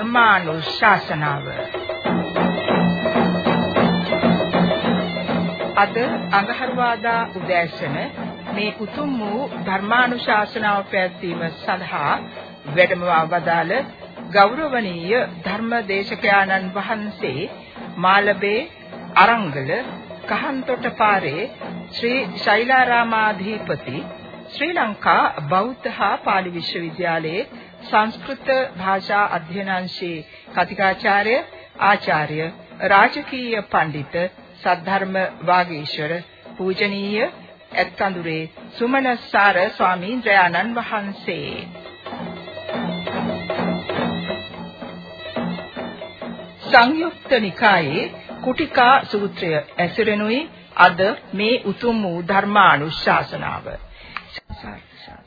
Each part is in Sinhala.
ධර්මානුශාසනාව. අද අඟහරුවාදා උදෑසන මේ උතුම් වූ ධර්මානුශාසනාව පැවැත්වීම සඳහා වැඩම වදාළ ගෞරවනීය ධර්මදේශකයාණන් වහන්සේ මාලබේ අරංගල කහන්තොට පාරේ ශ්‍රී ශෛලාරාමාධිපති ශ්‍රී ලංකා බෞද්ධ හා පාලි විශ්වවිද්‍යාලයේ සංස්කෘත භාෂා අධ්‍යනාංශයේ කතිකාචාර්ය ආචාර්ය රාජකීය පඬිත සද්ධර්ම වාගීශවර පූජනීය ඇත්තඳුරේ සුමනස්සාර ස්වාමීන් වහන්සේ සංයුක්ත නිකායේ කුටිකා සූත්‍රය ඇසුරෙනුයි අද මේ උතුම් වූ ධර්මානුශාසනාව.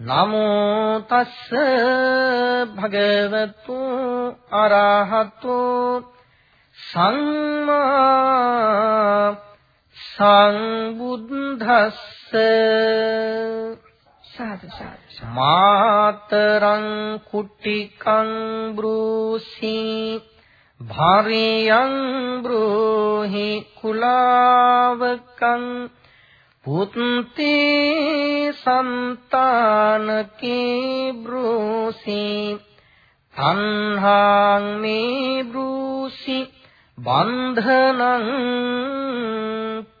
නමෝ තස්ස භගවතු අරහතෝ සම්මා සංබුද්දස්ස සාදු සාදු මාතරං කුටිකං බ්‍රූසී භාරියං බ්‍රෝහි කුලාවකං පුත්ති සන්තානකේ බ්‍රෝසි තණ්හාං මේ බ්‍රූසි බන්ධනං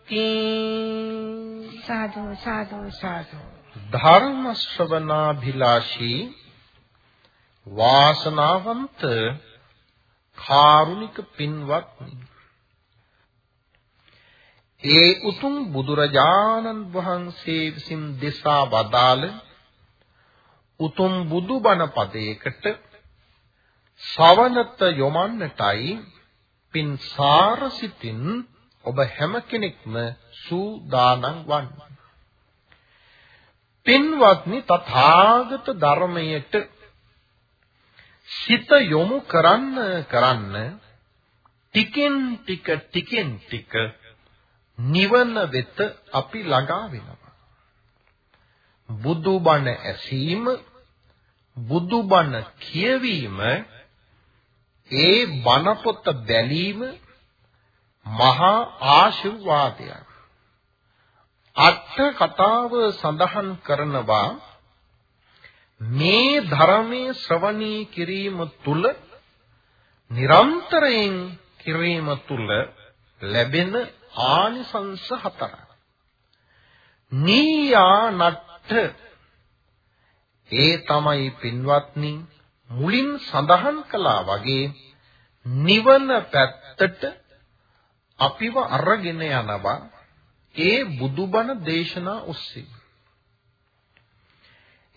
කී සාදු සාදු සාදු ධර්ම ශ්‍රවණාභිලාෂී වාසනාවන්ත කාරුණික පින්වත්නි ඒ උතුම් බුදුරජාණන් වහන්සේ විසින් දෙසා වදාළ උතුම් බුදුබණ පදයකට ශවනත යොමන්නටයි පින් සාරසිතින් ඔබ හැම කෙනෙක්ම සූදානම් වන්නේ. පින්වත්නි තථාගත ධර්මයට සිත යොමු කරන්න කරන්න ටිකෙන් ටික ටිකෙන් ටික නිවන වෙත අපි ළඟා වෙනවා. බුදුබණ ඇසීම බුදුබණ කියවීම ඒ බණ පොත බැලීම මහා ආශිර්වාදයක්. අට කතාව සඳහන් කරනවා මේ ධර්මයේ ශ්‍රවණී කිරීම තුල නිරන්තරයෙන් කිරීම තුල ලැබෙන ආනිසංස හතරක්. නීයා නට්ඨ ඒ තමයි පින්වත්නි මුලින් සඳහන් කළා වගේ නිවන පැත්තට අපිව අරගෙන යනවා ඒ බුදුබණ දේශනා ඔස්සේ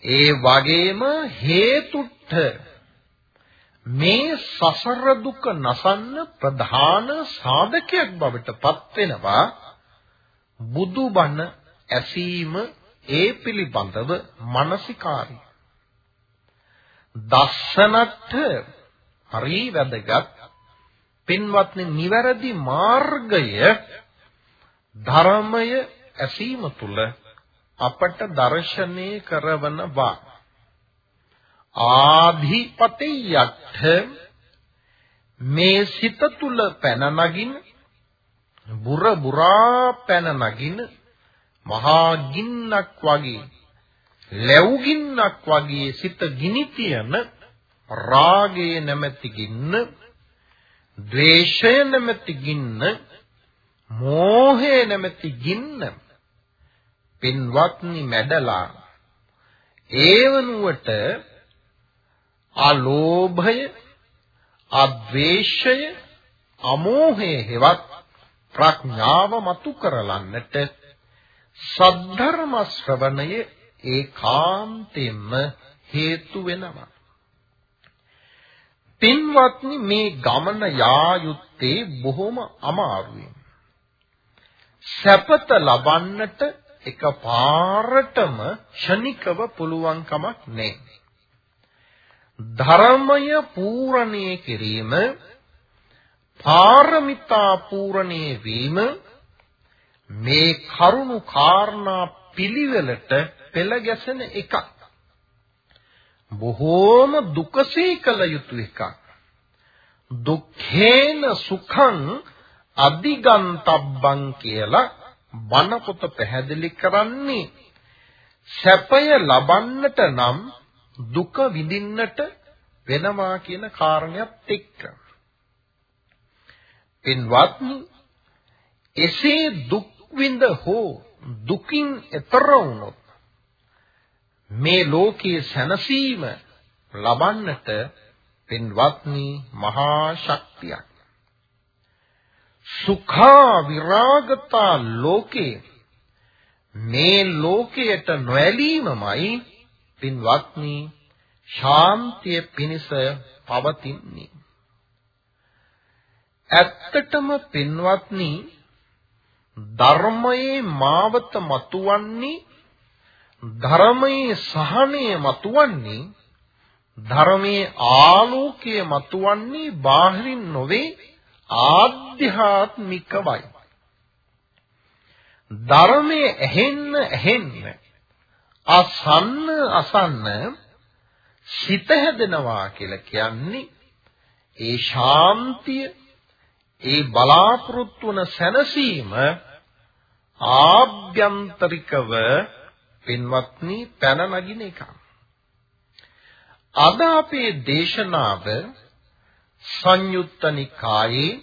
ඒ වගේම හේතුට්ඨ මේ සසර දුක නසන්න ප්‍රධාන සාධකයක් බවට පත් වෙනවා. බුදුබණ ඇසීම ඒ පිළිබඳව මානසිකාරය. දස්සනට හරි වැදගත් පින්වත්නි නිවැරදි මාර්ගය ධර්මය ඇසීම තුළ අපට දර්ශනය කරවනවා. ආධිපතියත්ථ මේ සිත තුල පැන නගින බුර බුරා පැන නගින මහා ගින්නක් වගේ ලැබු ගින්නක් වගේ සිත ගිනි තියන රාගයේ නැමැති ගින්න ද්වේෂය නැමැති ගින්න මෝහය නැමැති ගින්න පින්වත්නි මැඩලා ඒවනුවට අලෝභය අද්වේෂය අමෝහය හෙවත් ප්‍රඥාව මතු කරලන්නට සද්ධර්ම ශ්‍රවණය ඒකාන්තයෙන්ම හේතු වෙනවා පින්වත්නි මේ ගමන යා යුත්තේ බොහොම අමාරුයි. සැපත ලබන්නට එකපාරටම ෂණිකව පුළුවන් කමක් නැහැ. ධර්මය පූර්ණණය කිරීම පාරමිතා පූර්ණණය වීම මේ කරුණු කාරණා පිළිවෙලට පෙළ ගැසෙන එකක්. බොහෝම දුකසේ කළ යුතු එකක්. දුක්ඛේන සුඛං අධිගන්තබ්බං කියලා බණ පොත පැහැදිලි කරන්නේ සැපය ලබන්නට නම් දුක විඳින්නට වෙනවා කියන කාරණයක් එක්ක. පින්වත්නි එසේ දුක් විඳ හෝ දුකින් එතර වුණොත් මේ ලෝකයේ සැනසීම ලබන්නට පින්වත්නි මහා ශක්තියක් සුඛා විරාගතා ලෝකේ මේ ලෝකයට නොඇලීමමයි පින්වත්නි ශාන්තිය පිණිස පවතින්නේ. ඇත්තටම පින්වත්නි ධර්මයේ මාවත මතුවන්නේ ධර්මයේ සහනය මතුවන්නේ ධර්මයේ ආලෝකය මතුවන්නේ බාහිරින් නොවේ ආධ්‍යාත්මිකවයි. ධර්මයේ ඇහෙන්න ඇහෙන්න අසන්න අසන්න සිත හැදෙනවා කියලා කියන්නේ ඒ ශාන්තිය ඒ බලාපොරොත්තු වන සැනසීම ආභ්‍යන්තරිකව පින්වත්නි පැන නගින එක. අද අපේ දේශනාව සංයුත්ත නිකායේ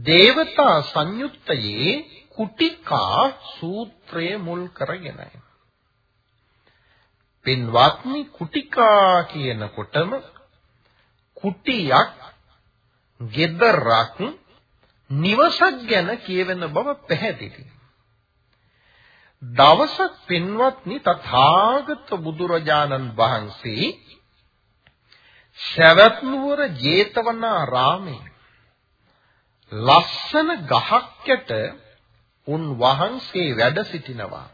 දේවතා සංයුත්තයේ කුටිකා සූත්‍රය මුල් කරගෙනයි. පින්වත්නි කුටිකා කියනකොටම කුටියක් ගෙදරක් නිවසක් ගැන කියවෙන බව පැහැදිලි. දවසක් පින්වත්නි තථාගත බුදුරජාණන් වහන්සේ සවැත් නුවර ජේතවනාරාමේ ලස්සන ගහක් යට උන් වහන්සේ වැඩ සිටිනවා.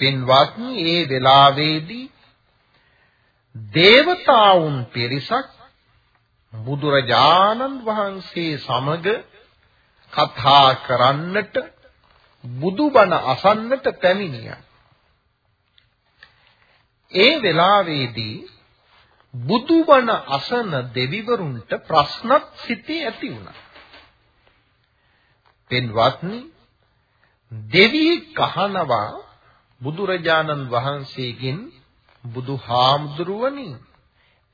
පින්වත්නි ඒ වෙලාවේදී දේවතාවුන් පිරිසක් බුදුරජාණන් වහන්සේ සමග කතා කරන්නට බුදුබණ අසන්නට පැමිණියා. ඒ වෙලාවේදී බුදුබණ අසන දෙවිවරුන්ට ප්‍රශ්නක් සිටී ඇති වුණා. පෙන්වත්නි දෙවි කහනවා බුදුරජාණන් වහන්සේගෙන් බුදුහාමුදුරුවනි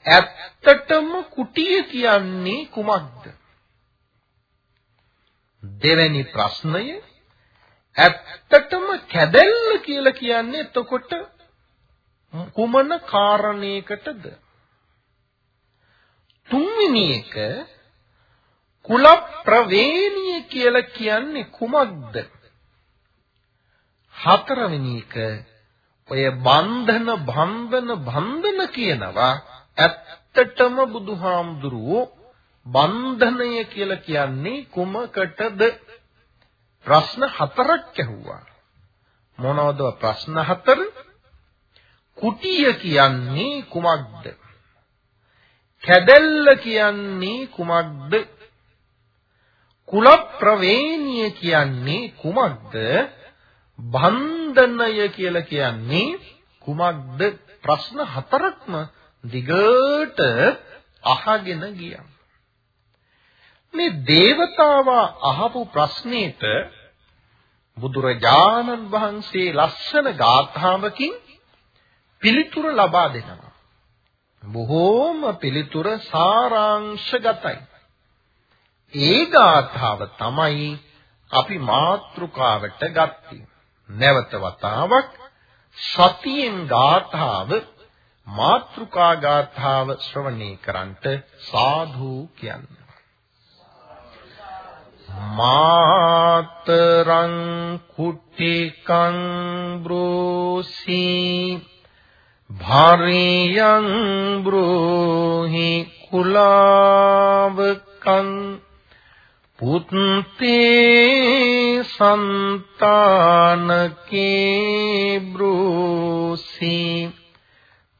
ඇත්තටම කුටිය කියන්නේ කුමක්ද? දෙවැනි ප්‍රශ්නය ඇත්තටම කැදැල්ල කියලා කියන්නේ එතකොට කුමන කාරණයකටද? තුන්වෙනි එක කුල ප්‍රවේණිය කියලා කියන්නේ කුමක්ද? හතරවෙනි එක ඔය බන්ධන බන්ධන බන්ධන කියනවා. ඇත්තටම බුදුහාමුදුරුවෝ බන්ධනය කියලා කියන්නේ කුමකටද? ප්‍රශ්න හතරක් ඇහුවා. මොනවද ප්‍රශ්න හතර? කුටිය කියන්නේ කුමක්ද? කැදැල්ල කියන්නේ කුමක්ද? කුල ප්‍රවේණිය කියන්නේ කුමක්ද? බන්ධනය කියලා කියන්නේ කුමක්ද ප්‍රශ්න හතරක්ම දිගට අහගෙන ගියා. මේ దేవතාවා අහපු ප්‍රශ්නෙට බුදුරජාණන් වහන්සේ ලස්සන ගාථාවකින් පිළිතුර ලබා දෙනවා. බොහෝම පිළිතුර සාරාංශගතයි. ඒ ගාථාව තමයි අපි මාත්‍රිකාවට ගත්තේ. නැවත වතාවක් සතියෙන් ගාථාව මාත්‍රිකා ගාථාව ශ්‍රවණය කරන්ට සාධු කියන්නේ. මාතරං කුට්ටිකං බ්‍රෝසි භාරියං බ්‍රෝහි කුලාවකං පුත්තේ සන්තානකේ බ්‍රෝසි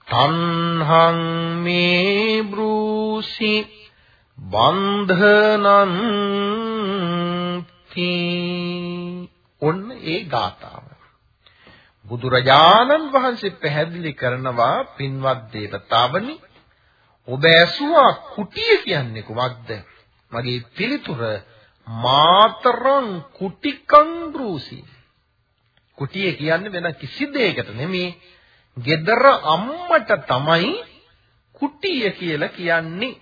තන්හං මේ බ්‍රූසි බන්ධනං ඔන්න ඒ ගාතාව බුදුරජාණන් වහන්සේ පැහැදිලි කරනවා පින්වත් දේවතාවනි ඔබ ඇසුවා කුටිය කියන්නේ කුමක්ද? මගේ පිළිතුර මාතරං කුටිකං බ්‍රූසි කුටිය කියන්නේ වෙන කිසි දෙයකට නෙමෙයි gedara අම්මට තමයි කුටිය කියලා කියන්නේ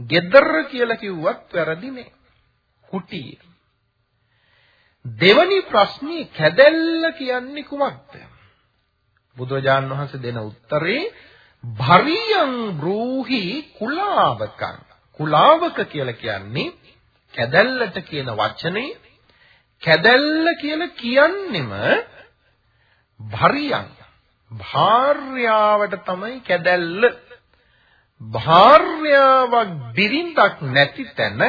gedara කියලා කිව්වත් වැරදි නෑ කුටිය දෙවනි ප්‍රශ්නේ කැදැල්ල කියන්නේ කුමක්ද? බුදුරජාන් වහන්සේ දෙන උත්තරේ භරියං බ්‍රූහි කුලාවකං. කුලාවක කියලා කියන්නේ කැදැල්ලට කියන වචනේ කැදැල්ල කියලා කියන්නෙම භරියං. භාර්යාවට තමයි කැදැල්ල. භාර්යාවක් බිරිඳක් නැති තැන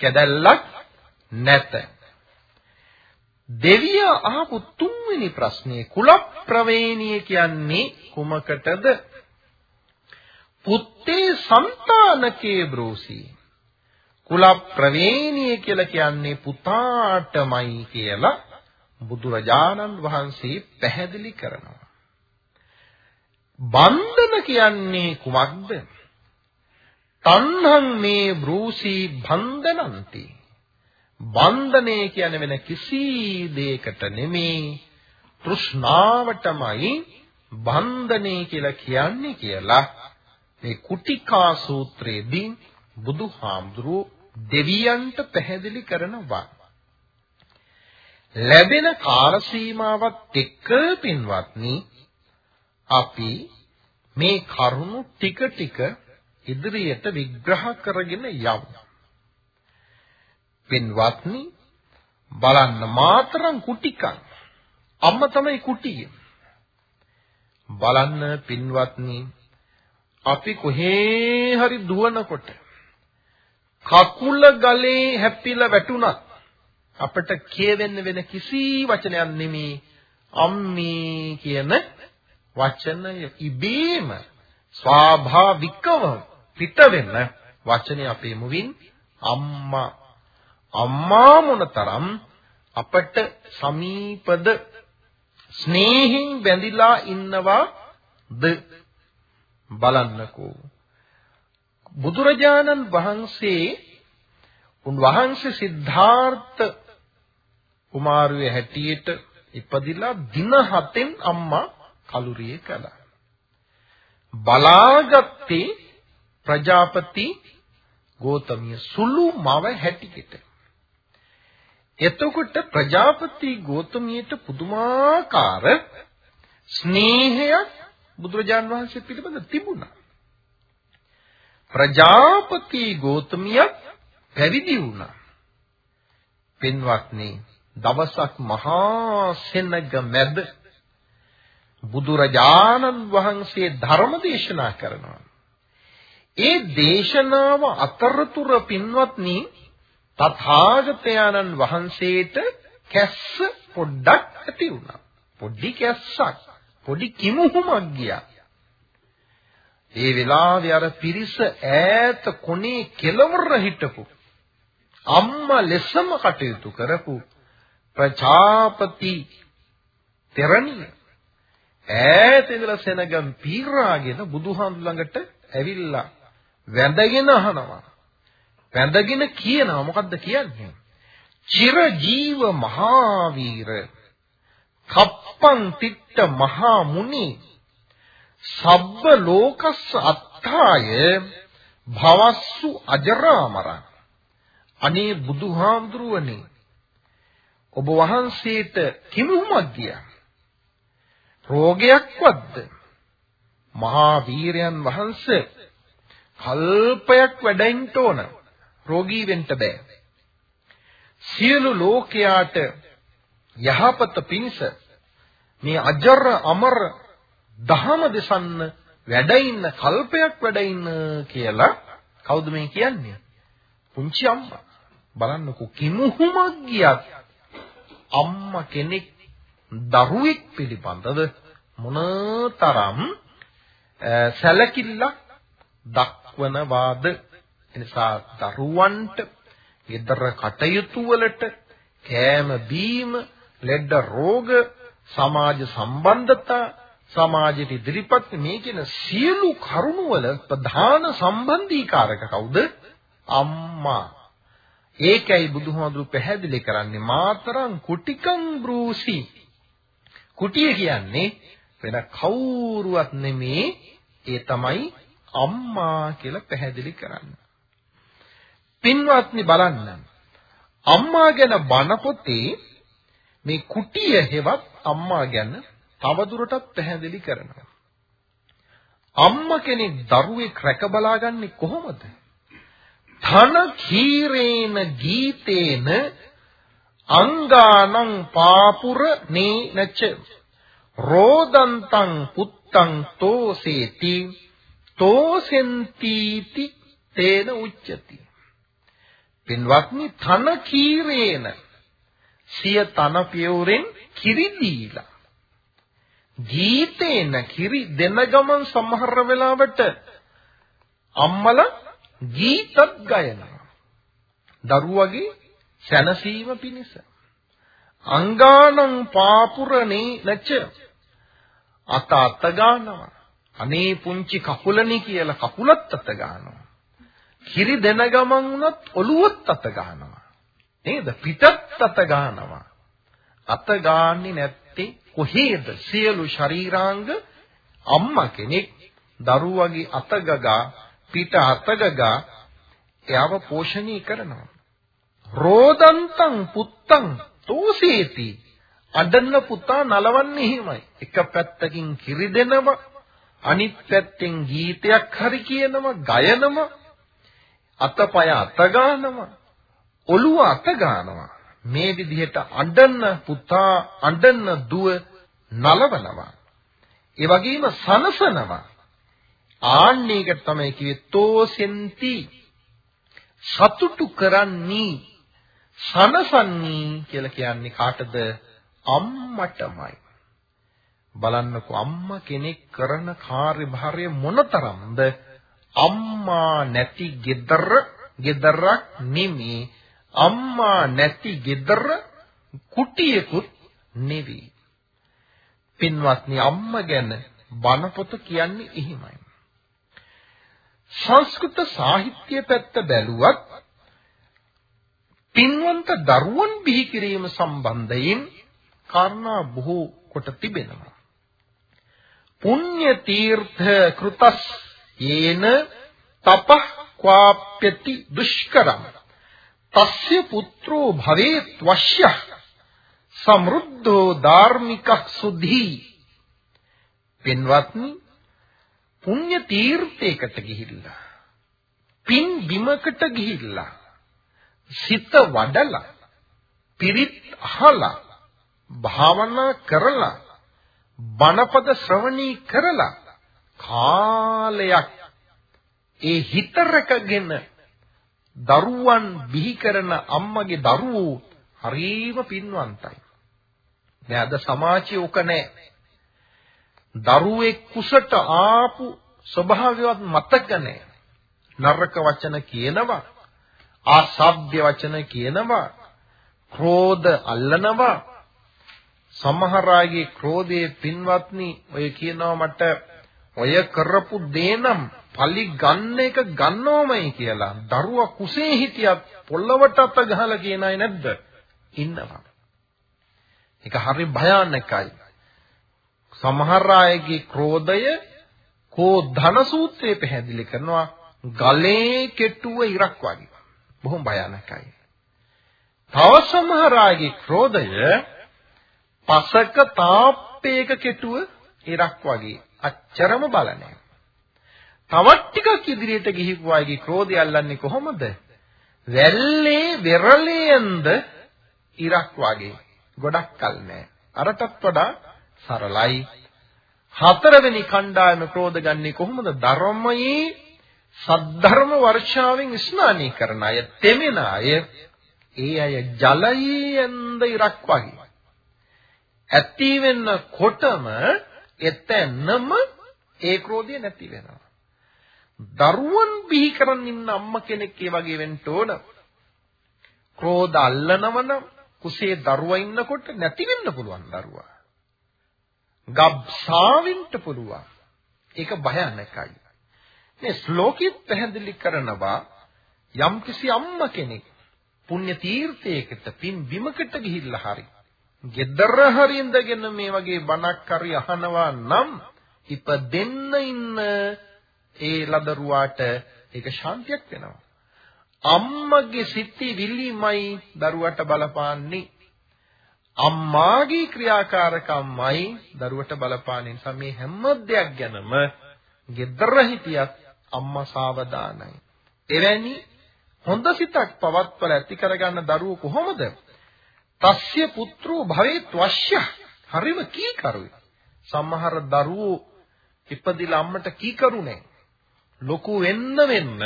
කැදැල්ලක් නැත. දෙවියා අහපු තුන්වෙනි ප්‍රශ්නේ කුල ප්‍රවේණිය කියන්නේ කුමකටද? පුත්තේ సంతානකේ බ්‍රෝසි කුල ප්‍රවේණිය කියලා කියන්නේ පුතාටමයි කියලා බුදුරජාණන් වහන්සේ පැහැදිලි කරනවා. බන්ධන කියන්නේ කුමක්ද? තණ්හං මේ බ්‍රූසි බන්ධනಂತಿ. බන්ධනේ කියන්නේ වෙන කිසි දෙයකට නෙමේ තෘෂ්ණාවටමයි බන්ධනේ කියලා කියන්නේ කියලා මේ කුටිකා සූත්‍රයේදී බුදුහාමුදුරුවෝ දෙවියන්ට පැහැදිලි කරනවා. ලැබෙන කාල සීමාවත් එක්ක පින්වත්නි අපි මේ කරුණු ටික ටික ඉදිරියට විග්‍රහ කරගෙන යමු. පින්වත්නි බලන්න මාතරම් කුටිකන් අම්මා තමයි කුටිය බලන්න පින්වත්නි අපි කොහේ හරි දුවනකොට කකුල ගලේ හැප්පිලා වැටුණත් අපිට කියවෙන්න වෙන කිසි වචනයක් නෙමේ අම්මී කියන වචනය ඉබේම ස්වාභාවිකව පිට වෙන වචනේ අපේ මුවින් අම්මා. අම්මා මොනතරම් අපට සමීපද ස්නේහින් බැඳිලා ඉන්නවාද? බලන්නකෝ. බුදුරජාණන් වහන්සේ උන්වහන්සේ සිද්ධාර්ථ කුමාරයේ හැටියට ඉපදිලා දින හතෙන් අම්මා කලුරිය කළා. බලාගත්තේ ප්‍රජාපති ගෝතමිය සුළු මව හැටියට. එතකොට ප්‍රජාපති ගෝතමියට පුදුමාකාර ස්නේහයක් බුදුරජාන් වහන්සේ පිළිබඳ තිබුණා. ප්‍රජාපති ගෝතමියක් පැවිදි වුණා. පින්වත්නි දවසක් මහා සෙනග මැද බුදුරජාණන් වහන්සේ ධර්ම දේශනා කරනවා. ඒ දේශනාව අතරතුර පින්වත්නි තථාගතයන්න් වහන්සේට කැස්ස පොඩ්ඩක් ඇති වුණා. පොඩි කැස්සක්, පොඩි කිමුහුමක් ගියා. ඒ වෙලාවේ අර පිරිස ඈත කොනේ කෙළවර හිටපු අම්මා ලෙසම කටයුතු කරපු ප්‍රජාපති තෙරණිය ඈත ඉඳලා සෙනගම් පීරාගෙන බුදුහාමුදුර ළඟට ඇවිල්ලා වැඳගෙන අහනවා වැඳගෙන කියනවා මොකද්ද කියන්නේ? චිර ජීව මහාවීර කප්පං තිට්ට මහා මුනි. සබ්බ ලෝකස්ස අත්ථාය භවස්සු අජරාමර. අනේ බුදුහාමුදුරුවනේ ඔබ වහන්සේට කිමුමක් ගියා. රෝගයක්වත්ද මහා වීරයන් වහන්සේ කල්පයක් වැඩෙන්න ඕන රෝගී වෙන්න බෑ. සියලු ලෝකයාට යහපත පිණිස මේ අජර අමර දහම දෙසන්න වැඩ ඉන්න කල්පයක් වැඩ ඉන්න කියලා කවුද මේ කියන්නේ? පුංචි අම්මා. බලන්නකෝ කිමුහුමක් ගියත් අම්මා කෙනෙක් දරුවෙක් පිළිබඳව මොනතරම් සැලකිල්ලක් දක්වනවාද එනිසා දරුවන්ට ගෙදර කටයුතු වලට කෑම බීම ලෙඩ රෝග සමාජ සම්බන්ධතා සමාජයට ඉදිරිපත් මේ කියන සියලු කරුණු වල ප්‍රධාන සම්බන්ධීකාරක කවුද? අම්මා. ඒකයි බුදුහාමුදුරු පැහැදිලි කරන්නේ මාතරං කුටිකං බ්‍රූසි. කුටිය කියන්නේ වෙන කවුරුවත් නෙමේ ඒ තමයි අම්මා කියලා පැහැදිලි කරන්නේ. පින්වත්නි බලන්න. අම්මා ගැන බණ පොතේ මේ කුටිය හෙවත් අම්මා ගැන තවදුරටත් පැහැදිලි කරනවා. අම්මා කෙනෙක් දරුවෙක් රැක බලාගන්නේ කොහොමද? ධන කීරේන ගීතේන අංගානං පාපුර නේනච රෝදන්තං පුත්තං තෝසේති තෝසෙන්තිති තේන උච්චති පින්වත්නි තන කීරේන සිය තන පියවරෙන් කිරි දීලා. ගීතේන කිරි දෙන ගමන් සමහර වෙලාවට අම්මල ගීතත් ගයනවා. දරුවගේ සැනසීම පිණිස. අංගානං පාපුරණේ නැච අත අත ගන්නවා. අනේ පුංචි කකුලනේ කියලා කකුලත් අත ගන්නවා. කිරි දෙන ගමන් වුණත් ඔළුවත් අත ගන්නවා. නේද? පිටත් අත ගන්නවා. අත ගාන්නේ නැත්තේ කොහේද? සියලු ශරීරාංග අම්මා කෙනෙක් දරුවගේ අත ගගා පිට අත ගගා එයාව පෝෂණය කරනවා. රෝදන්තං පුත්තං තෝසේති අඩන්න පුතා නලවන්නේ එහෙමයි. එක පැත්තකින් කිරි දෙනවා අනිත් පැත්තෙන් ගීතයක් හරි කියනවා ගයනවා අතපය අත ගන්නවා ඔළුව අත ගන්නවා. මේ විදිහට අඬන්න පුතා අඬන්න දුව නලවනවා. ඒ වගේම සනසනවා. ආන්නේකට තමයි කිව්වේ තෝසෙන්ති. සතුටු කරන්නී සනසන්නී කියලා කියන්නේ කාටද? අම්මටමයි. බලන්නකෝ අම්මා කෙනෙක් කරන කාර්යභාරය මොනතරම්ද? අම්මා නැති ගෙදර ගෙදරක් නෙමේ. අම්මා නැති ගෙදර කුටියකුත් නෙවි. පින්වත්නි අම්මා ගැන බණ පොත කියන්නේ එහෙමයි. සංස්කෘත සාහිත්‍ය පැත්ත බැලුවත් පින්වන්ත දරුවන් බිහි කිරීම සම්බන්ධයෙන් කාරණා බොහෝ කොට තිබෙනවා. පුණ්‍ය තීර්ථ කෘතස් යේන තපහ ක්වාප්‍යති දුෂ්කරම් තස්ය පුත්‍රෝ භවේත් වශ්‍යः සමෘද්ධෝ ධාර්මික සුද්ධි පින්වත්නි පුණ්‍ය තීර්ථයකට ගිහිල්ලා පින් බිමකට ගිහිල්ලා සිත වඩලා පිරිත් අහලා භාවනා කරලා බණපද ශ්‍රවණී කරලා කාලයක් ඒ හිත රැකගෙන දරුවන් බිහි කරන අම්මගේ දරුවෝ හරීම පින්වන්තයි. දැන් අද සමාජයේ උක නැහැ. දරුවෙක් කුසට ආපු ස්වභාවයවත් මතක නැහැ. නරක වචන කියනවා, ආසභ්‍ය වචන කියනවා, ක්‍රෝධ අල්ලනවා. සමහර අයගේ ක්‍රෝධයේ පින්වත්නි ඔය කියනවා මට ඔය කරපු දේ නම් පලි ගන්න එක ගන්නවමයි කියලා දරුවා කුසේ හිටියත් පොල්ලවට අත ගහලා කියන අය නැද්ද? ඉන්නවා. ඒක හරි භයානකයි. සමහර අයගේ ක්‍රෝධය කෝ ධන සූත්‍රයේ පැහැදිලි කරනවා ගලේ කෙටුව ඉරක් වගේ. බොහොම භයානකයි. තව සමහර අයගේ ක්‍රෝධය පසක තාප්පයක කෙටුව ඉරක් වගේ. අච්චරම බල නැහැ. තවත් ටිකක් ඉදිරියට ගිහිපු අයගේ ක්‍රෝධය අල්ලන්නේ කොහොමද? වැල්ලේ වෙරළේන්ද ඉරක් වගේ. ගොඩක් කල් නැහැ. අරටත් වඩා සරලයි. හතරවෙනි කණ්ඩායම ක්‍රෝධ ගන්නේ කොහොමද? ධර්මයේ සද්ධර්ම වර්ෂාවෙන් ස්නානය කරන අය, තෙමෙන අය, ඒ අය ජලයෙන්ද ඉරක් වගේ. ඇති වෙන්නකොටම එතනම ඒ ක්‍රෝධය නැති වෙනවා. දරුවන් බිහි කරන් ඉන්න අම්මා කෙනෙක් ඒ වගේ වෙන්න ඕන. ක්‍රෝධ අල්ලනවනම් කුසේ දරුවා ඉන්නකොට නැති වෙන්න පුළුවන් දරුවා. ගබ්සාවින්ට පුළුවන්. ඒක භයානකයි. මේ ශ්ලෝකෙත් පැහැදිලි කරනවා යම්කිසි අම්මා කෙනෙක් පුණ්‍ය තීර්ථයකට පින් බිමකට ගිහිල්ලා හරි gedara hari ඉඳගෙන මේ වගේ බණක් හරි අහනවා නම් ඉපදෙන්න ඉන්න ඒ ලදරුවාට ඒක ශාන්තියක් වෙනවා. අම්මගේ සිතිවිලිමයි දරුවට බලපාන්නේ. අම්මාගේ ක්‍රියාකාරකම්මයි දරුවට බලපාන නිසා මේ හැම දෙයක් ගැනම gedara හිටියත් අම්මා සාවධානයි. එවැනි හොඳ සිතක් පවත්වල ඇති කරගන්න දරුවෝ කොහොමද? තස්ය පුත්‍රෝ භවෙත් වශ්‍ය හරිම කීකරුයි. සමහර දරුවෝ ඉපදිලා අම්මට කීකරු නැහැ. ලොකු වෙන්න වෙන්න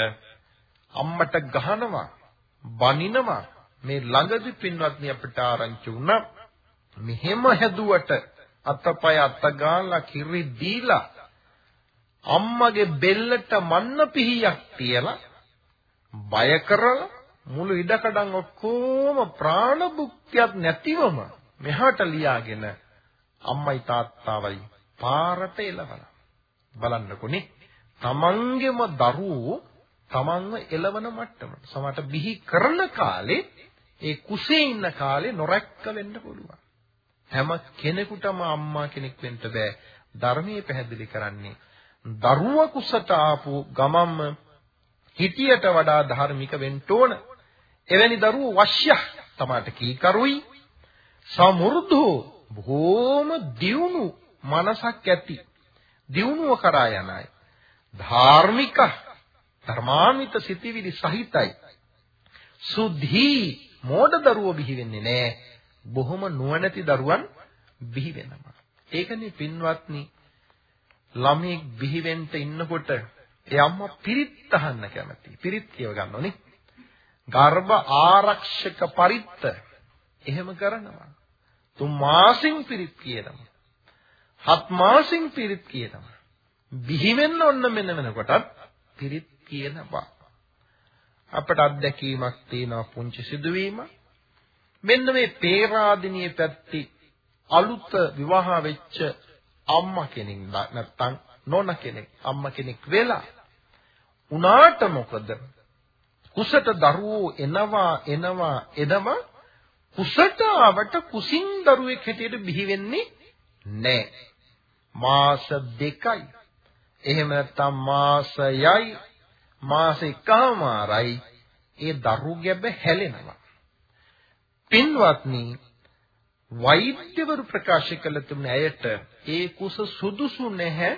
අම්මට ගහනවා, බනිනවා. මේ ළඟදි පින්වත්නි අපිට ආරංචි වුණා. මෙහෙම හැදුවට අතපය අත ගාලා කිරි දීලා අම්මගේ බෙල්ලට මන්න පිහියක් තියලා බය කරලා මුළු ඉඩකඩම් ඔක්කොම ප්‍රාණ භුක්තියක් නැතිවම මෙහාට ලියාගෙන අම්මයි තාත්තාවයි පාරට එළවලා. බලන්නකොනේ. තමන්ගේම දරුවෝ තමන්ව එළවන මට්ටමට සමහරට බිහි කරන කාලේ ඒ කුසේ ඉන්න කාලේ නොරැක්ක වෙන්න පුළුවන් හැම කෙනෙකුටම අම්මා කෙනෙක් වෙන්න බෑ ධර්මයේ පැහැදිලි කරන්නේ දරුවා කුසට ආපු ගමම්ම හිතියට වඩා ධර්මික වෙන්න ඕන. එවැනි දරුවෝ වශ්‍ය තමාට කීකරුයි සමෘද්ධු බොහෝම දියුණු මනසක් ඇති. දියුණුව කරා යන අය. ධාර්මික ධර්මාමිත සිටිවිලි සහිතයි. සුද්ධි මෝඩ දරුවෝ බිහි වෙන්නේ නැහැ. බොහොම නුවණැති දරුවන් බිහි වෙනවා. ඒකනේ පින්වත්නි ළමයෙක් බිහි වෙන්න ඉන්නකොට ඒ අම්මා පිරිත් අහන්න කැමති. පිරිත් කියව ගන්නෝනේ. ගර්භ ආරක්ෂක පරිත්ත එහෙම කරනවා. තුන් මාසින් පිරිත් කියනවා. හත් මාසින් පිරිත් කියනවා. බිහි වෙන්න ඔන්න මෙන්න වෙනකොටත් පිරිත් කියනවා. අපට අත්දැකීමක් තියෙනවා පුංචි සිදුවීමක්. මෙන්න මේ පේරාදිනියේ පැත්තේ අලුත විවාහ වෙච්ච අම්මා කෙනෙක් නැත්තම් නෝන කෙනෙක් අම්මා කෙනෙක් වෙලා උනාට මොකද කුසට දරුවෝ එනවා එනවා එනවා කුසට ආවට කුසින් දරුවෙක් හැටියට බිහි වෙන්නේ නැහැ මාස දෙකයි එහෙම නැත්නම් මාසයයි මාස එකමාරයි ඒ දරු ගැබ හැලෙනවා. පින්වත්නි වෛද්‍යවරු ප්‍රකාශ කළ තුන ඇයට ඒ කුස සුදුසු නැහැ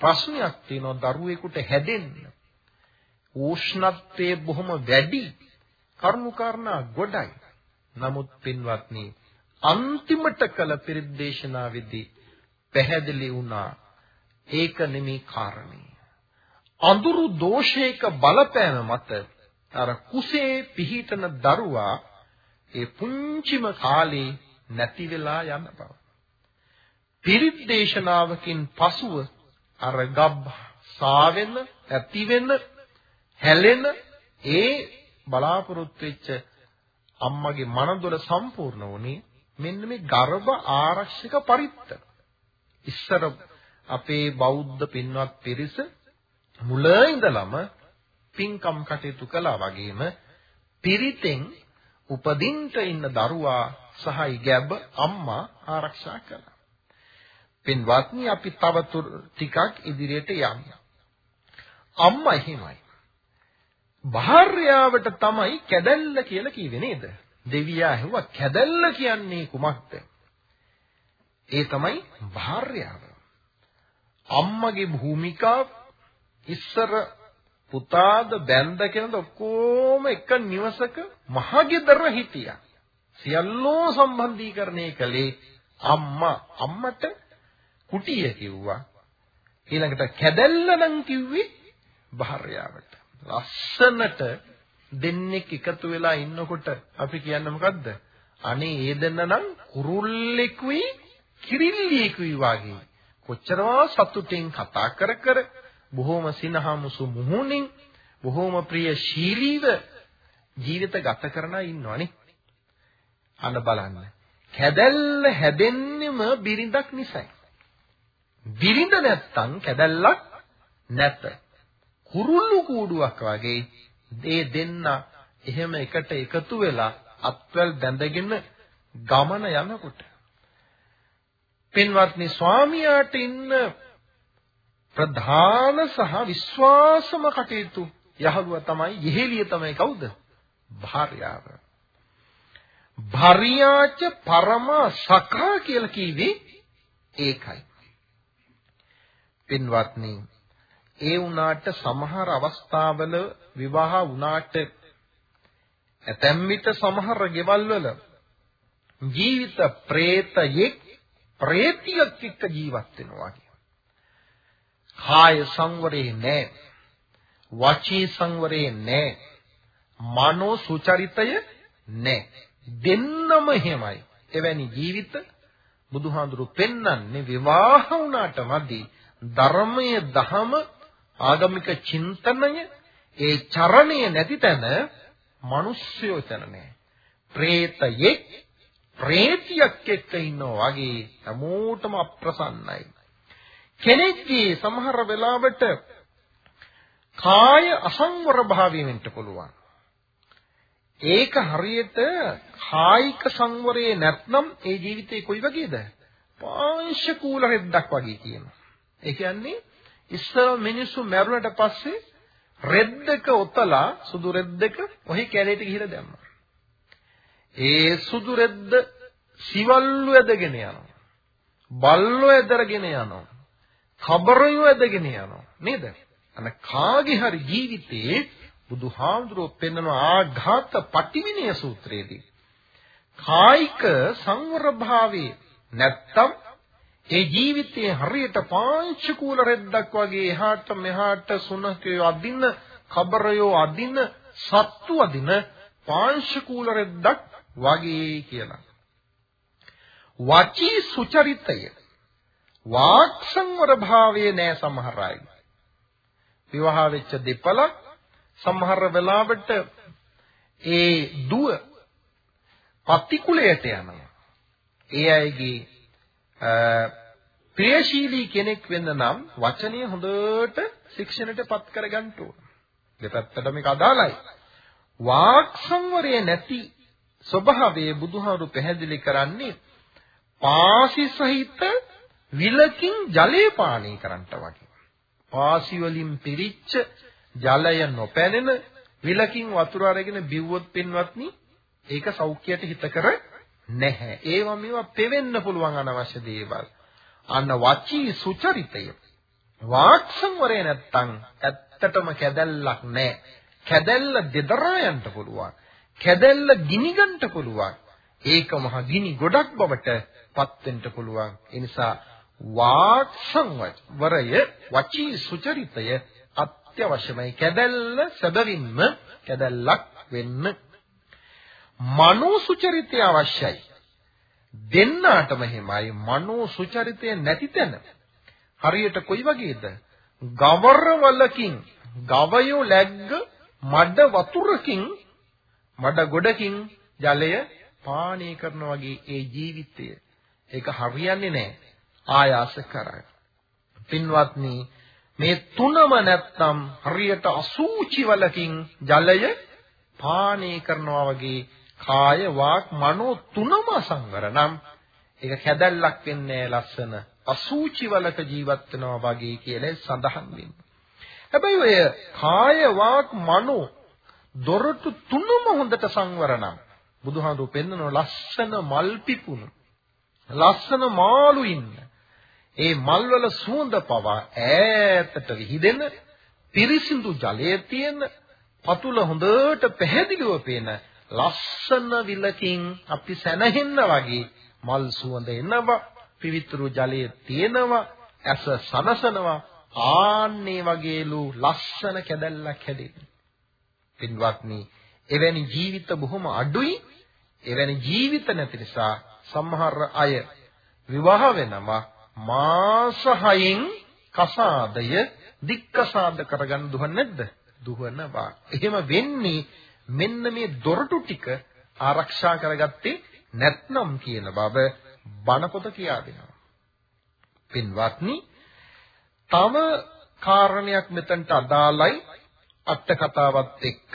ප්‍රශ්නයක් තියෙනවා දරුවෙකුට හැදෙන්න. උෂ්ණත්වයේ බොහොම වැඩි කරුණාකාරණා ගොඩයි. නමුත් පින්වත්නි අන්තිමට කළ පරිදේශනාවේදී පැහැදිලි වුණා ඒක නෙමේ කාරණේ අඳුරු දෝෂයක බලපෑම මත අර කුසේ පිහිටන දරුවා ඒ පුංචිම කාලේ නැති වෙලා යන බව. පිරිත් දේශනාවකින් පසුව අර ගබ් සාවෙන, ඇති වෙන, හැලෙන ඒ බලාපොරොත්තු වෙච්ච අම්මගේ මනදොල සම්පූර්ණ වුණේ මෙන්න මේ ගර්භ ආරක්ෂක පරිත්ත. ඉස්සර අපේ බෞද්ධ පින්වත් පිරිස මුල ඉඳලම පින්කම් කටයුතු කළා වගේම පිරිතෙන් උපදින්න ඉන්න දරුවා සහ ඉගැබ අම්මා ආරක්ෂා කළා. පින්වත්නි අපි තව ටිකක් ඉදිරියට යමු. අම්මා එහෙමයි. භාර්යාවට තමයි කැදැල්ල කියලා කිව්වේ නේද? දෙවියා ඇහුවා කැදැල්ල කියන්නේ කුමක්ද? ඒ තමයි භාර්යාව. අම්මගේ භූමිකාව ඉස්සර පුතාද බැන්ද කියනද ඔක්කොම එක නිවසක මහගෙදර හිටියා. සියල්ලෝ සම්බන්ධීකරණය කළේ අම්මා. අම්මට කුටිය කිව්වා. ඊළඟට කැදැල්ල නම් කිව්වේ භාර්යාවට. ලස්සනට දෙන්නෙක් එකතු වෙලා ඉන්නකොට අපි කියන්නේ මොකද්ද? අනේ ඒ දෙන්න නම් කුරුල්ලෙකුයි කිරිල්ලියෙකුයි වාගේ. කොච්චරවා සතුටින් කතා කර කර බොහොම සිනහමුසු මුහුණින් බොහොම ප්‍රියශීලීව ජීවිත ගත කරන ඉන්නවනේ. අන්න බලන්න. කැදැල්ල හැදෙන්නෙම බිරිඳක් නිසායි. බිරිඳ නැත්තම් කැදැල්ලක් නැත. කුරුල්ලු කූඩුවක් වගේ ඒ දෙන්න එහෙම එකට එකතු වෙලා අත්වැල් බැඳගෙන ගමන යනකොට පින්වත්නි ස්වාමියාට ඉන්න ප්‍රධාන සහ විශ්වාසම කටයුතු යහළුවා තමයි යෙහෙලිය තමයි කවුද? භාර්යාව. භාර්යාච පරම සඛා කියලා කිව්වේ ඒකයි. පින්වත්නි ඒ වුණාට සමහර අවස්ථාවල විවාහ වුණාට ඇතැම් විට සමහර ගෙවල් වල ජීවිත പ്രേතයෙක් ප්‍රේතියක් එක්ක ජීවත් වෙනවා කියන්නේ. කාය සංවරේ නැහැ. වාචී සංවරේ නැහැ. මනෝ සුචරිතය නැහැ. දෙන්නම එහෙමයි. එවැනි ජීවිත බුදුහාඳුරු පෙන්වන්නේ විවාහ වුණාට මදි ධර්මයේ දහම ආගමික චින්තනය ඒ චරණය නැති තැන මිනිස්සයෝ තැන නෑ. പ്രേතයෙක් പ്രേතියක් එක්ක ඉන්නවා වගේ හැමෝටම අප්‍රසන්නයි. කෙනෙක්ගේ සමහර වෙලාවට කාය අසංවර භාවයෙන් පුළුවන්. ඒක හරියට කායික සංවරයේ නැත්නම් ඒ ජීවිතේ කොයි වගේද? පාංශ කූල රෙද්දක් වගේ කියනවා. ඒ කියන්නේ ඉස්සර මිනිස්සු මැරුණට පස්සේ රෙද්දක ඔතලා සුදු රෙද්දක ඔහි කැලේට ගිහිලා දැම්මා. ඒ සුදු රෙද්ද සිවල්ලු ඇදගෙන යනවා. බල්ලෝ ඇදගෙන යනවා. කබරයෝ ඇදගෙන යනවා. නේද? අන කාගේ හරි ජීවිතේ බුදුහාමුදුරුවෝ පෙන්වන ආඝාත පටිවිණය සූත්‍රයේදී කායික සංවර භාවයේ නැත්තම් ඒ ජීවිතයේ හරියට පාංචකූල රෙද්දක් වගේ එහාට මෙහාට සුනකයෝ අදින, කබරයෝ අදින, සත්තු අදින පාංචකූල රෙද්දක් වගේ කියලා. වචී සුචරිතය වාක් සංවර භාවයේ නෑ සමහර අය. විවාහ වෙච්ච දෙපළක් සමහර වෙලාවට ඒ දුව පත්තිකුලයට යනවා. ඒ අයගේ ප්‍රියශීලී කෙනෙක් වෙන්න නම් වචනය හොඳට ශික්ෂණයටපත් කරගන්න ඕන. දෙපැත්තට මේක අදාළයි. වාක් සංවරය නැති ස්වභාවයේ බුදුහාරු පැහැදිලි කරන්නේ පාසි සහිත විලකින් ජලය පානය කරන්නට වගේ. පාසි වලින් පිරිච්ච ජලය නොපැනෙන විලකින් වතුර අරගෙන බිව්වොත් පින්වත්නි ඒක සෞඛ්‍යයට හිතකර නැහැ. ඒවා මේවා පෙවෙන්න පුළුවන් අනවශ්‍ය දේවල්. අන්න වචී සුචරිතය. වාක් සංවරය නැත්තම් ඇත්තටම කැදැල්ලක් නැහැ. කැදැල්ල දෙදරා යන්න පුළුවන්. කැදැල්ල ගිනිගන්න පුළුවන්. ඒක මහ ගිනි ගොඩක් බවට පත් වෙන්න පුළුවන්. ඒ නිසා වාක් සංවරය වචී සුචරිතය අත්‍යවශ්‍යමයි. කැදැල්ල සැබවින්ම කැදැල්ලක් වෙන්න මනෝ සුචරිතය අවශ්‍යයි. දෙන්නාටම එහෙමයි මනෝ සුචරිතය නැති තැන. හරියට කොයි වගේද? ගවරවලකින් ගවයෝ läග්ග මඩ වතුරකින් මඩ ගොඩකින් ජලය පානය කරන වගේ ඒ ජීවිතය. ඒක හරියන්නේ නැහැ. ආයාස කරයි. පින්වත්නි මේ තුනම නැත්තම් හරියට අසූචි වලකින් ජලය පානය කරනවා වගේ කාය වාක් මනෝ තුනම සංවර නම් ඒක කැදැල්ලක් වෙන්නේ ලස්සන අසූචි වලක ජීවත් වෙනවා වගේ කියලා සඳහන් වෙනවා. හැබැයි ඔය කාය වාක් මනෝ දොරටු තුනම හොඳට සංවර නම් බුදුහාමුදුරු පෙන්නන ලස්සන මල් පිපුණු ලස්සන මාළු ඉන්න. ඒ මල් වල සුවඳ පවා ඈතට විහිදෙන පිරිසිදු ජලයේ තියෙන පතුල හොඳට පැහැදිලිව පේන ලස්සන විලකින් අපි සැනහෙන්න වගේ මල් සුවඳ එනවා පිවිතුරු ජලයේ තියෙනවා ඇස සනසනවා. ආන්නේ වගේලු ලස්සන කැදැල්ලක් හැදෙන්නේ. පින්වත්නි, එවැනි ජීවිත බොහොම අඩුයි. එවැනි ජීවිත නැති නිසා සමහර අය විවාහ වෙනවා මාස 6න් කසාදය දික්කසාද කරගන්න දුහන්නේ නැද්ද? දුහනවා. එහෙම වෙන්නේ මෙන්න මේ දොරටු ටික ආරක්ෂා කරගත්තේ නැත්නම් කියන බව බණ පොත කියා දෙනවා. පින්වත්නි තව කාරණයක් මෙතනට අදාළයි අට කතාවත් එක්ක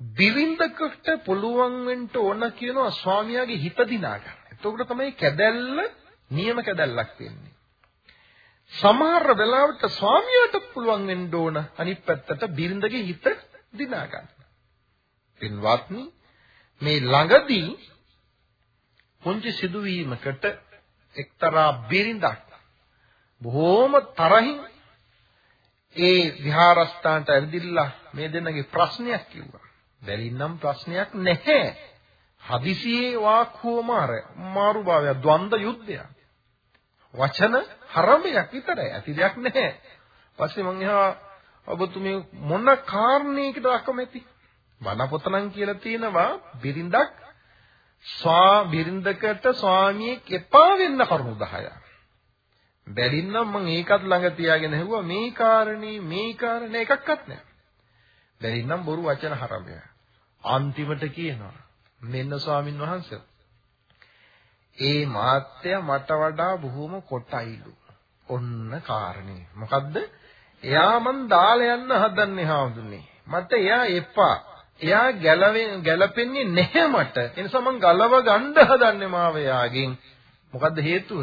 බිරින්දකට පුළුවන් වෙන්න ඕන කියනවා ස්වාමියාගේ හිත දිනා ගන්න. එතකොට තමයි කැදැල්ල නියම කැදැල්ලක් වෙන්නේ. සමහර වෙලාවට ස්වාමියාට පුළුවන් වෙන්න ඕන අනිත් පැත්තට බිරින්දගේ හිත දිනා ගන්න. පින්වත්නි මේ ළඟදී පුංචි සිදුවීමකට එක්තරා බිරිඳක් බොහෝම තරහින් ඒ විහාරස්ථානට ඇවිදilla මේ දෙන්නගේ ප්‍රශ්නයක් කිව්වා. බැලින්නම් ප්‍රශ්නයක් නැහැ. හදිසියේ වාක්කුව මාර මාරු භාවය ද්වන්ද යුද්ධයක්. වචන හරමයක් විතරයි. ඇති දෙයක් නැහැ. පස්සේ මං එහා ඔබතුමිය මොන කාරණයකට අකමැති? වනපොතනම් කියලා තියෙනවා බිරිඳක් ස්වා බිරිඳකට ස්වාමියෙක් එපා වෙන්න කරුණු 10ක්. බැරිනම් මම ඒකත් ළඟ තියාගෙන හෙව්වා මේ කාරණේ මේ කාරණේ එකක්වත් නැහැ. බැරිනම් බොරු වචන හරඹය. අන්තිමට කියනවා මෙන්න ස්වාමින් වහන්සේ. ඒ මාත්‍ය මට වඩා බොහොම කොටයිලු. ඔන්න කාරණේ. මොකද්ද? එයා මන් දාලා යන්න හදන්නේ හාමුදුරනේ. මට එයා එපා. එයා ගැලපෙන්නේ නැහැ මට. ඒ නිසා මං ගලව ගන්න හදන්නේ මාව එයාගෙන්. මොකද්ද හේතුව?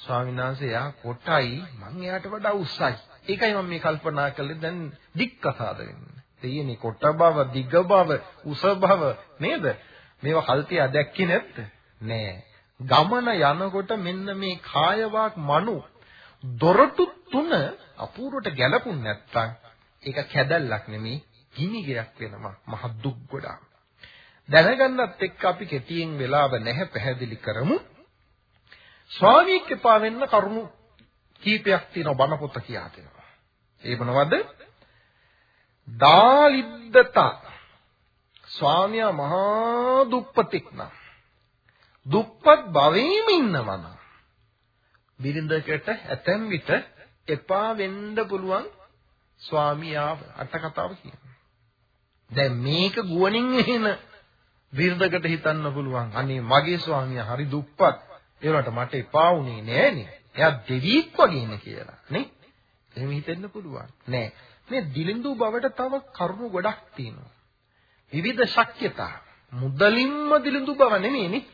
ස්වාමීන් වහන්සේ එයා කොටයි මං එයාට වඩා උස්සයි. ඒකයි මම මේ කල්පනා කළේ දැන් දික්කසාද වෙන්නේ. දෙයනේ කොට බව, දිග බව, උස බව නේද? මේවා කල්තිය දැක්කේ නැද්ද? නෑ. ගමන යනකොට මෙන්න මේ කායවාක් මනු දොරටු තුන අපූර්වට ගැලපුණ නැත්තම් ඒක කැදල්ලක් නෙමේ ගිනිගයක් වෙනවා මහ දුක් ගොඩක්. දැනගන්නත් එක්ක අපි කෙටියෙන් වෙලාව නැහැ පැහැදිලි කරමු. ස්වාමීක් එපා වෙන්න කරුණු කීපයක් තියෙනවා බණ පොත කියා දෙනවා. ඒ මොනවද? දාලිද්දත ස්වාමියා මහා දුප්පතෙක් නම් දුප්පත් භවෙම ඉන්නවනම් බිරිඳකට ඇතැම් විට එපා වෙන්න පුළුවන් ස්වාමියාව අට කතාව කියනවා. දැන් මේක ගුවනින් එන බිරිඳකට හිතන්න පුළුවන් අනේ මගේ ස්වාමියා හරි දුප්පත් ඒ වලට මට එපා වුණේ නෑනේ. එයා දෙවියෙක් වගේනේ කියලා. නේ? එහෙම හිතෙන්න පුළුවන්. නෑ. මේ දිලිඳු බවට තව කරුණු ගොඩක් තියෙනවා. විවිධ ශක්්‍යතා. මුදලින්ම දිලිඳු බව නෙමෙයිනේ.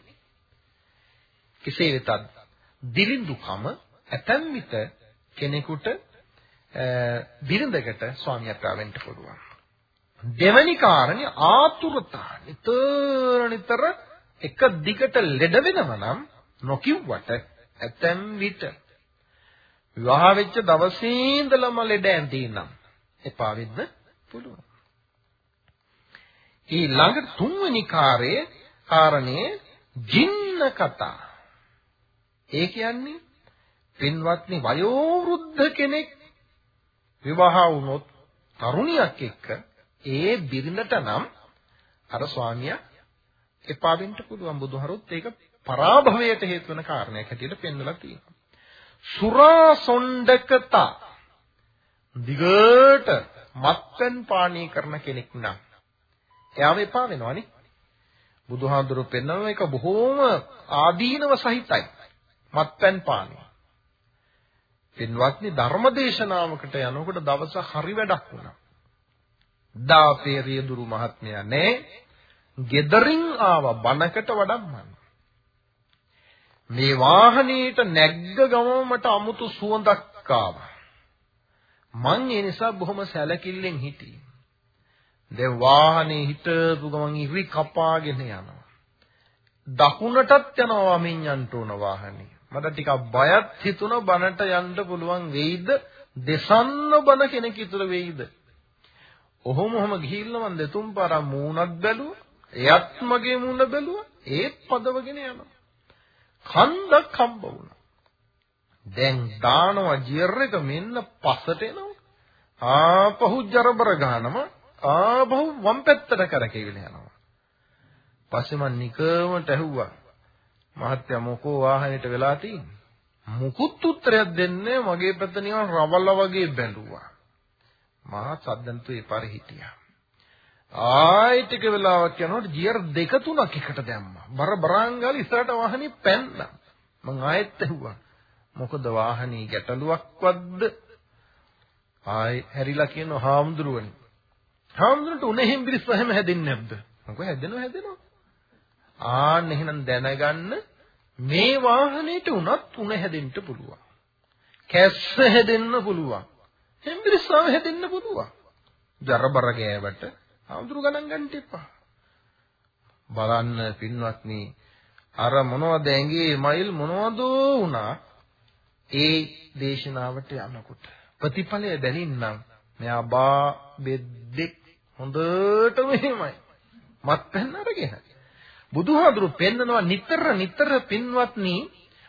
කෙසේ වෙතත් දිලිඳුකම ඇතැම් විට කෙනෙකුට බිරිඳකට ස්වාමියා ප්‍රාවෙන්න පුළුවන්. දෙවැනි කාරණේ ආතුරතා. නිතර නිතර එක දිගට ලෙඩ වෙනව නම් නොකියුවට ඇතැම් විට විවාහ වෙච්ච දවසේ ඉඳලම ලෙඩ ඇඳී නම් එපා වෙන්න පුළුවන්. ඊළඟ තුන්වෙනි කාර්යයේ කාරණේ ජින්න කතා. ඒ කියන්නේ පින්වත්නි වයෝවෘද්ධ කෙනෙක් විවාහ වුණොත් තරුණියක් එක්ක ඒ බිරිඳට නම් අර ස්වාමියා එපා වෙන්න පුළුවන් බුදුහරුත් ඒක පරාභවයට හේතු වෙන කාරණයක් හැටියට පෙන්වලා තියෙනවා. සුරා සොණ්ඩකතා දිගට මත්පැන් පානය කරන කෙනෙක් නම් එයාම එපා වෙනවනේ. බුදුහාඳුරු පෙන්වන එක බොහෝම ආදීනව සහිතයි. මත්පැන් පානය. පින්වත්නි ධර්මදේශනාවකට යනකොට දවස හරි වැඩක් වුණා. දාපේ රියදුරු මහත්මයා නේ ගෙදරින් ආව බණකට වඩම්මන්න. මේ වාහනේට නැග්ග ගමම මට අමුතු සුවඳක් ආවා. මං ඒ නිසා බොහොම සැලකිල්ලෙන් හිටියේ. දැන් වාහනේ හිටපු ගමන් ඉරි කපාගෙන යනවා. දකුණටත් යනවා මින්යන්ට උන වාහනේ. මට ටිකක් බයත් හිතුණා බනට යන්න පුළුවන් වෙයිද? දෙසන්න බන කෙනෙක් ඉතුරු වෙයිද? ඔහොම ඔහොම ගිහිල්ලා මං දෙතුන් පාරක් මූණක් බැලුවා. එයත් මගේ මූණ බැලුවා. ඒත් පදවගෙන යනවා. කන්දක් හම්බ වුණා. දැන් දානවා ජියර් එක මෙන්න පස්සට එනවා. ආපහු ජරබර ගහනවා. ආපහු වම් පැත්තට කරකෙවිල යනවා. පස්සේ මම නිකමට ඇහුවා. මහත්තයා මොකෝ වාහනේට වෙලා තියෙන්නේ? මුකුත් උත්තරයක් දෙන්නේ මගේ පැත්ත නිකන් රවල වගේ බැලුවා. මහා සද්දන්තු ඒ පාරේ හිටියා. ආයි ටික වෙලාවක් යනකොට ගියර් දෙක තුනක් එකට දැම්මා. බර බරාංගල ඉස්සරහට වාහනේ පැන්නා. මං ආයෙත් ඇහුවා. මොකද වාහනේ ගැටලුවක්වත්ද? ආයි හැරිලා කියනවා හාමුදුරුවනේ. හාමුදුරන්ට උනේ හිම්බිරිස් එහෙම හැදෙන්නේ නැද්ද? මොකද හැදෙනවා හැදෙනවා. ආන්න එහෙනම් දැනගන්න මේ වාහනේට උනත් උණ හැදෙන්න පුළුවන්. කැස්ස හැදෙන්න පුළුවන්. හෙම්බිරිස්සාව හැදෙන්න පුළුවන්. ජරබර ගෑවට ආඳුරු ගණන් ගන්න එපා. බලන්න පින්වත්නි අර මොනවද ඇඟේ මයිල් මොනවද වුණා? ඒ දේශනාවට යනකොට. ප්‍රතිඵලය දැනින්නම් මෙයා බා බෙද්දෙක් හොඳට මෙහෙමයි මත්පැන් අරගෙන. බුදුහාඳුරු පෙන්නනවා නිතර නිතර පින්වත්නි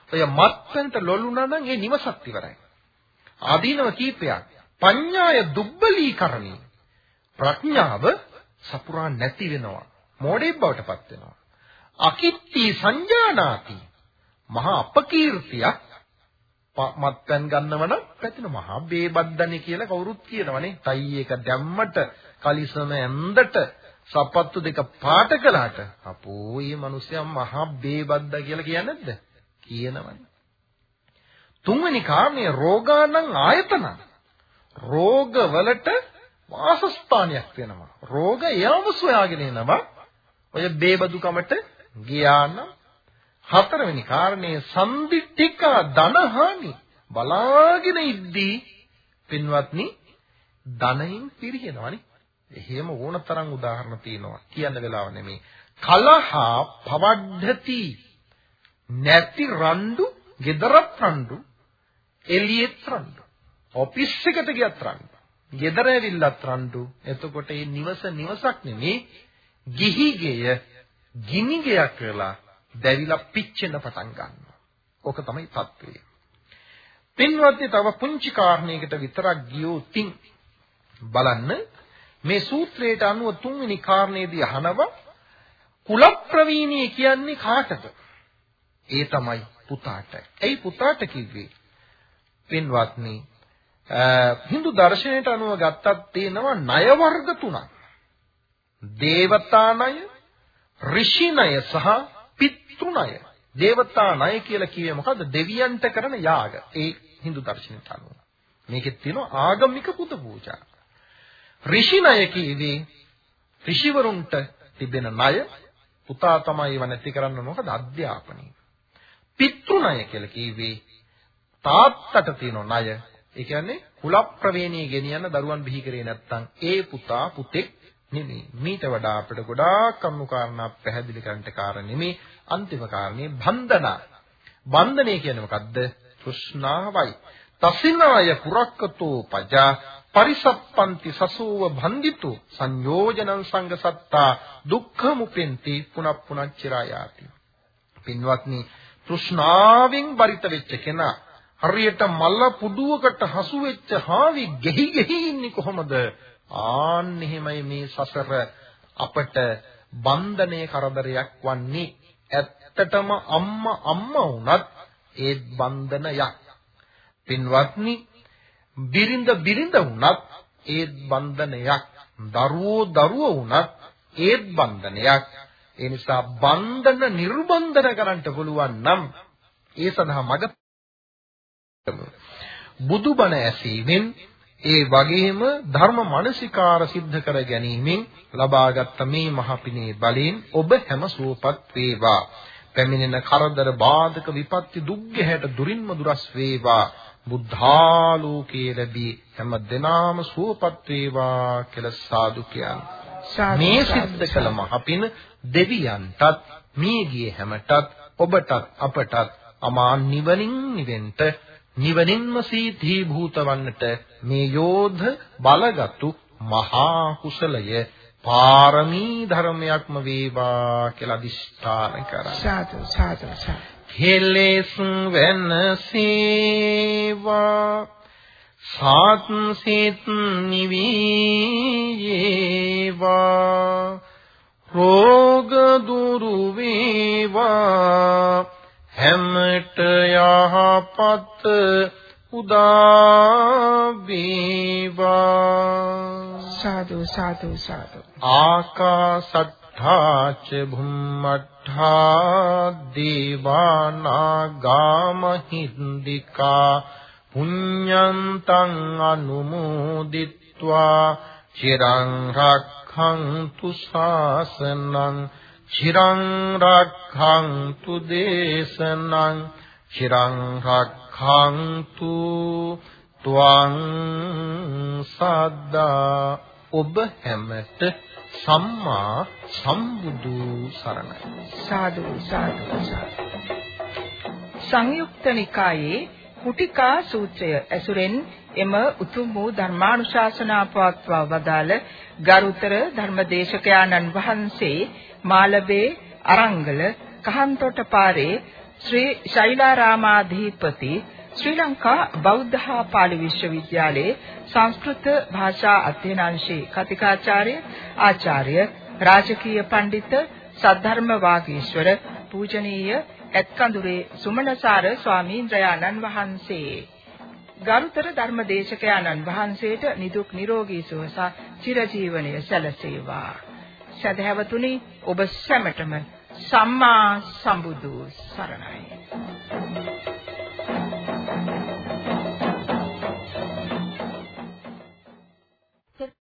ඔය මත්පැන්ට ලොල්ුණා නම් ඒ නිවසක් ඉවරයි. ආදීනව කීපයක්. පඤ්ඤාය දුබ්බලීකරණී. ප්‍රඥාව සපුරා නැති වෙනවා මෝඩෙක් බවට පත් වෙනවා අකිත්ති සංජානාති මහා අපකීර්තියක් මත්පැන් ගන්නවනම් පැතින මහා බේබද්දනේ කියලා කවුරුත් කියනවනේ. ටයි එක දැම්මට කලිසම ඇඳට සපත්තු දෙක පාට කළාට අපෝ මේ මිනිස්සයා මහා බේබද්දා කියලා කියන්නේ නැද්ද? කියනවනේ. තුන්වෙනි කාරණේ රෝගානං ආයතන. රෝග වලට වාසස්ථානයක් වෙනවා. රෝග එයාම සොයාගෙන එනවා. ඔය බේබදුකමට ගියා නම් හතරවෙනි කාරණේ සම්දිත්තිකා ධනහානි බලාගෙන ඉද්දී පින්වත්නි ධනයින් පිරිහෙනවනේ. එහෙම ඕනතරම් උදාහරණ තියෙනවා. කියන්න වෙලාව නෙමෙයි. කලහා පවඩ්ඩති නැති රණ්ඩු, gedarat රණ්ඩු, එළියෙත් රණ්ඩු. ඔෆිස් එකට ගියත් රණ්ඩු. ගෙදර ඇවිල්ලත් රණ්ඩු. එතකොට මේ නිවස නිවසක් නෙමෙයි. ගිහි ගෙය ගිනි ගෙයක් වෙලා දැවිලා පිච්චෙන්න පටන් ගන්නවා. ඕක තමයි தત્ත්වය. පින්වත්නි තව පුංචි කාරණයකට විතරක් ගියොතින් බලන්න මේ සූත්‍රයට අනුව තුන්වෙනි කාරණේදී අහනවා කුල ප්‍රවීණී කියන්නේ කාටද? ඒ තමයි පුතාට. ඇයි පුතාට කිව්වේ? පින්වත්නි හින්දු දර්ශනයට අනුව ගත්තත් තියෙනවා ණය වර්ග තුනක්. දේවතා ණය, ඍෂි ණය සහ පිතෘණය. දේවතා ණය කියලා කියේ මොකද්ද? දෙවියන්ට කරන යාග. ඒ Hindu දර්ශනයට අනුව. මේකෙත් තියෙනවා ආගමික පුද පූජා. ඍෂි ණය කියවේ ඍෂිවරුන්ට තිබෙන ණය පුතා තමයි ඒව නැති කරන්න මොකද අධ්‍යාපනය. පිතෘණය කියලා කිව්වේ තාත්තට තියෙන ණය. ඒ කියන්නේ කුල ප්‍රවේණී ගෙනියන දරුවන් බිහි කරේ නැත්නම් ඒ පුතා පුතෙක් නෙමෙයි. මීට වඩා අපිට ගොඩාක් කරුණු කාරණා පැහැදිලි කරන්නට කාරණේ නෙමෙයි. අන්තිම කාරණේ බන්ධන. බන්ධනය කියන්නේ මොකද්ද? තෘෂ්ණාවයි. තසිනාය පුරක්කතෝ පජා පරිසප්පන්ති සසෝව බන්දිතු සංයෝජනං සංගසත්තා දුක්ඛමුපෙන්ති පුනප්පුනච්චරායාති. පින්වත්නි තෘෂ්ණාවෙන් බරිත වෙච්ච කෙනා හරියට මල්ල පුඩුවකට හසු වෙච්ච හාවි ගෙහි ගෙහි ඉන්නේ කොහොමද? ආන් එහෙමයි මේ සසර අපට බන්ධනයේ කරදරයක් වන්නේ. ඇත්තටම අම්මා අම්මා වුණත් ඒ බන්ධනයක්. පින්වත්නි බිරිඳ බිරිඳ වුණත් ඒත් බන්ධනයක්. දරුවෝ දරුවෝ වුණත් ඒත් බන්ධනයක්. ඒ නිසා බන්ධන නිර්බන්ධන කරන්න පුළුවන් නම් ඒ සඳහා මඟ බුදුබණ ඇසීමෙන් ඒ වගේම ධර්ම මානසිකාර સિદ્ધ කර ගැනීමෙන් ලබාගත් මේ මහ පිනේ බලයෙන් ඔබ හැම සුවපත් වේවා. පැමිණෙන කරදර බාධක විපත්ති දුක්ගැහැට දුරින්ම දුරස් වේවා. බුද්ධාලෝකයේ ලැබී හැම දිනාම සුවපත් වේවා කියලා සාදු කියන්නේ. මේ සිද්ධ කළ මහ පින දෙවියන්ටත් මේ ගියේ හැමටත් ඔබටත් අපටත් අමා නිවනින් නිවෙන්ට නිවනින්ම සීතී භූතවන්නට මේ යෝධ බලගත්ු මහා කුසලය පාරමී ධර්මයක්ම වේවා කියලා අදිෂ්ඨාන කරා. සාදු සාදු සාදු. කෙලෙස් වෙනසේවා සාත් සිත් නිවේවා රෝග දුරු වේවා හැමට යහපත් උදා වේවා සාදු සාදු සාදු. ආකාසත්තා ච භුම්මත්තා දේවානාගා මහින්దికා පුඤ්ඤන්තං අනුමෝදිත්වා. චිරං රක්ඛන්තු ශාසනං චිරං රක්ඛන්තු දේශනං චිරං රක්ඛන්තු ත්වං සද්දා. ඔබ හැමට සම්මා සම්බුදු සරණයි. සාදු සාදු සාදු. සංයුක්ත නිකායේ කුටිකා සූත්‍රය ඇසුරෙන් එම උතුම් වූ ධර්මානුශාසනා පවත්වා වදාළ ගරුතර ධර්මදේශකයාණන් වහන්සේ මාලබේ අරංගල කහන්තොට පාරේ ශ්‍රී ශෛලාරාමාධිපති ශ්‍රී ලංකා බෞද්ධ හා පාලි විශ්වවිද්‍යාලයේ සංස්කෘත භාෂා අධ්‍යනාංශයේ කතිකාචාර්ය ආචාර්ය රාජකීය පඬිත සද්ධර්ම වාගීශ්වර පූජනීය ඇත්කඳුරේ සුමනසාර ස්වාමීන්ද්‍රයාණන් වහන්සේ ගරුතර ධර්මදේශකයාණන් වහන්සේට නිදුක් නිරෝගී සුව සහ චිරජීවනයේ සැලසේවා. සදහැවතුනි ඔබ සැමටම සම්මා සම්බුදු සරණයි.